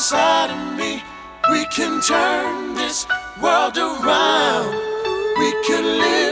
inside of me. We can turn this world around. We can live